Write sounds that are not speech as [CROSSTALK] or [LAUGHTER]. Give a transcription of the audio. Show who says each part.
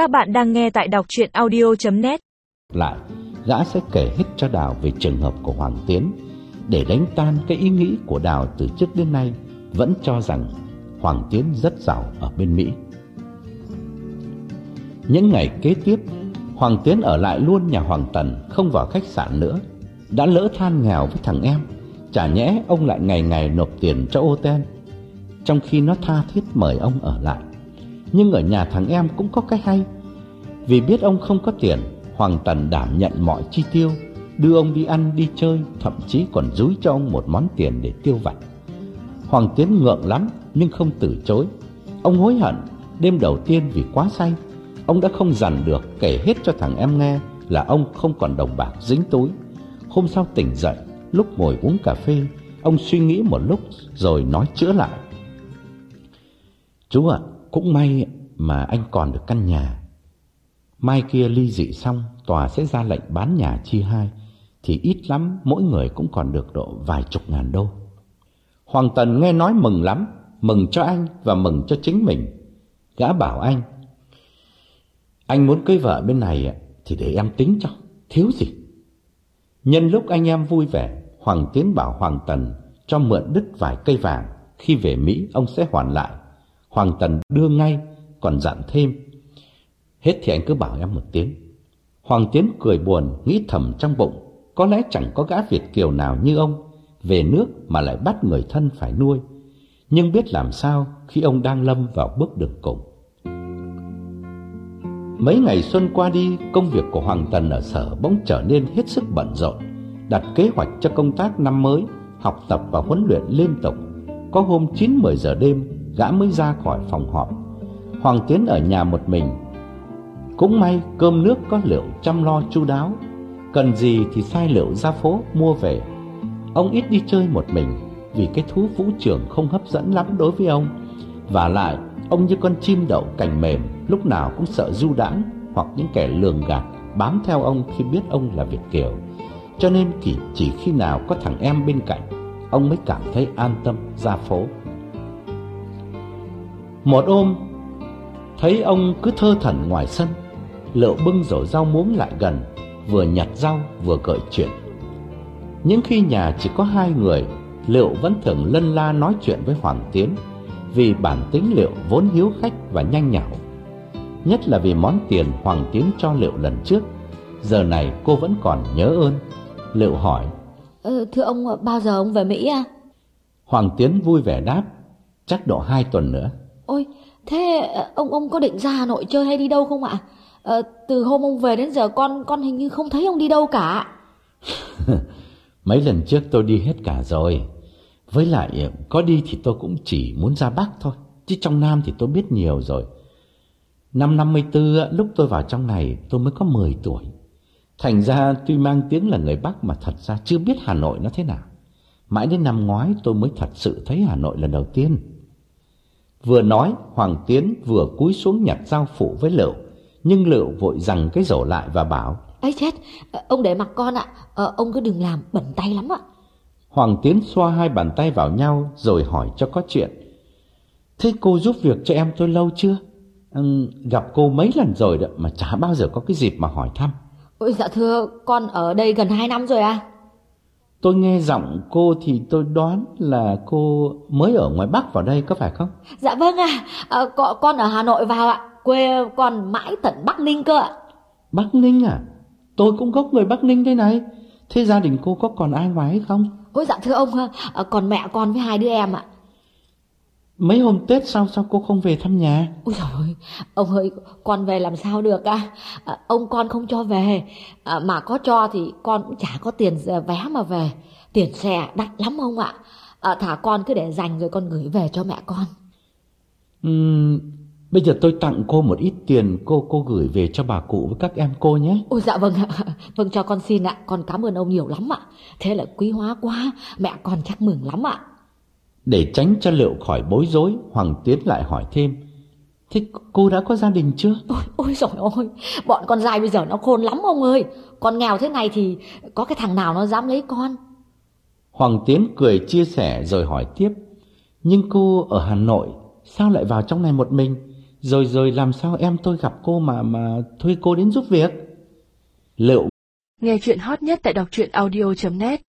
Speaker 1: Các bạn đang nghe tại đọc chuyện audio.net
Speaker 2: Lại, gã sẽ kể hết cho Đào về trường hợp của Hoàng Tiến để đánh tan cái ý nghĩ của Đào từ trước đến nay vẫn cho rằng Hoàng Tiến rất giàu ở bên Mỹ. Những ngày kế tiếp, Hoàng Tiến ở lại luôn nhà Hoàng Tần, không vào khách sạn nữa. Đã lỡ than nghèo với thằng em, chả nhẽ ông lại ngày ngày nộp tiền cho ô ten, trong khi nó tha thiết mời ông ở lại. Nhưng ở nhà thằng em cũng có cái hay, vì biết ông không có tiền, Hoàng Tần đảm nhận mọi chi tiêu, đưa ông đi ăn đi chơi, thậm chí còn dúi cho ông một món tiền để tiêu vặt. Hoàng Tiến ngượng lắm nhưng không từ chối. Ông hối hận đêm đầu tiên vì quá say, ông đã không dằn được kể hết cho thằng em nghe là ông không còn đồng bạc dính túi. Hôm sau tỉnh dậy, lúc ngồi uống cà phê, ông suy nghĩ một lúc rồi nói chữa lại. Chú ạ, cũng may mà anh còn được căn nhà. Mai kia ly dị xong, tòa sẽ ra lệnh bán nhà chia hai, thì ít lắm mỗi người cũng còn được độ vài chục ngàn đô. Hoàng Tần nghe nói mừng lắm, mừng cho anh và mừng cho chính mình. Gã bảo anh, anh muốn cưới vợ bên này thì để em tính cho, thiếu gì. Nhân lúc anh em vui vẻ, Hoàng Tiến bảo Hoàng Tần cho mượn đứt vài cây vàng, khi về Mỹ ông sẽ hoàn lại. Hoàng Tần đưa ngay, còn dặn thêm. Hết thì anh cứ bảo em một tiếng. Hoàng Tiến cười buồn, nghĩ thầm trong bụng, có lẽ chẳng có gã Việt kiều nào như ông, về nước mà lại bắt người thân phải nuôi. Nhưng biết làm sao khi ông đang lâm vào bước đường cùng. Mấy ngày xuân qua đi, công việc của Hoàng Tần ở sở bỗng trở nên hết sức bận rộn, đặt kế hoạch cho công tác năm mới, học tập và huấn luyện liên tục. Có hôm 9-10 giờ đêm, gã mới ra khỏi phòng họp. Hoàng Tiến ở nhà một mình. Cũng may cơm nước có Liệu chăm lo chu đáo, cần gì thì sai Liệu ra phố mua về. Ông ít đi chơi một mình vì cái thú vũ trường không hấp dẫn lắm đối với ông. Và lại, ông như con chim đậu cành mềm, lúc nào cũng sợ du đãng hoặc những kẻ lường gạt bám theo ông khi biết ông là Việt kiều. Cho nên chỉ, chỉ khi nào có thằng em bên cạnh, ông mới cảm thấy an tâm ra phố. Một ôm, thấy ông cứ thơ thẩn ngoài sân, Lựu bưng rổ rau muống lại gần, vừa nhặt rau vừa gợi chuyện. Những khi nhà chỉ có hai người, Liệu vẫn thường lân la nói chuyện với Hoàng Tiến, vì bản tính Liệu vốn hiếu khách và nhanh nhảu. Nhất là vì món tiền Hoàng Tiến cho Liệu lần trước, giờ này cô vẫn còn nhớ ơn. Liệu hỏi,
Speaker 3: Ờ, thưa ông, bao giờ ông về Mỹ à?
Speaker 2: Hoàng Tiến vui vẻ đáp, chắc độ hai tuần nữa.
Speaker 3: Ôi, thế ờ, ông ông có định ra Hà Nội chơi hay đi đâu không ạ? À, từ hôm ông về đến giờ con con hình như không thấy ông đi đâu cả. [LAUGHS]
Speaker 2: Mấy lần trước tôi đi hết cả rồi. Với lại ờ, có đi thì tôi cũng chỉ muốn ra Bắc thôi. Chứ trong Nam thì tôi biết nhiều rồi. Năm 54 lúc tôi vào trong này tôi mới có 10 tuổi. Thành ra tuy mang tiếng là người Bắc mà thật ra chưa biết Hà Nội nó thế nào. Mãi đến năm ngoái tôi mới thật sự thấy Hà Nội lần đầu tiên. Vừa nói Hoàng Tiến vừa cúi xuống nhặt dao phụ với Lựu. Nhưng Lựu vội rằng cái rổ lại và bảo
Speaker 3: ấy chết, ông để mặc con ạ, ờ, ông cứ đừng làm bẩn tay lắm ạ.
Speaker 2: Hoàng Tiến xoa hai bàn tay vào nhau rồi hỏi cho có chuyện. Thế cô giúp việc cho em tôi lâu chưa? Ừ, gặp cô mấy lần rồi đó mà chả bao giờ có cái dịp mà hỏi thăm.
Speaker 3: Ôi dạ thưa, con ở đây gần 2 năm rồi à?
Speaker 2: Tôi nghe giọng cô thì tôi đoán là cô mới ở ngoài Bắc vào đây có phải không?
Speaker 3: Dạ vâng ạ, à, con, con ở Hà Nội vào ạ, quê con mãi tận Bắc Ninh cơ ạ.
Speaker 2: Bắc Ninh à? Tôi cũng gốc người Bắc Ninh đây này. Thế gia đình cô có còn ai ngoài hay không?
Speaker 3: Ôi dạ thưa ông, à, còn mẹ con với hai đứa em ạ.
Speaker 2: Mấy hôm Tết sao sao cô không về thăm nhà?
Speaker 3: Ôi trời ơi, ông ơi, con về làm sao được à? à ông con không cho về, à, mà có cho thì con cũng chả có tiền vé mà về. Tiền xe đắt lắm ông ạ. À, thả con cứ để dành rồi con gửi về cho mẹ con.
Speaker 2: Uhm, bây giờ tôi tặng cô một ít tiền cô cô gửi về cho bà cụ với các em cô nhé.
Speaker 3: Ôi dạ vâng ạ, vâng cho con xin ạ, con cảm ơn ông nhiều lắm ạ. Thế là quý hóa quá, mẹ con chắc mừng lắm ạ.
Speaker 2: Để tránh cho Liệu khỏi bối rối, Hoàng Tiến lại hỏi thêm. Thế cô đã có gia đình chưa?
Speaker 3: Ôi, ôi trời ơi, bọn con dài bây giờ nó khôn lắm ông ơi. Con nghèo thế này thì có cái thằng nào nó dám lấy con.
Speaker 2: Hoàng Tiến cười chia sẻ rồi hỏi tiếp. Nhưng cô ở Hà Nội sao lại vào trong này một mình? Rồi rồi làm sao em tôi gặp cô mà mà thuê cô đến giúp việc? Liệu
Speaker 1: Nghe chuyện hot nhất tại đọc truyện audio.net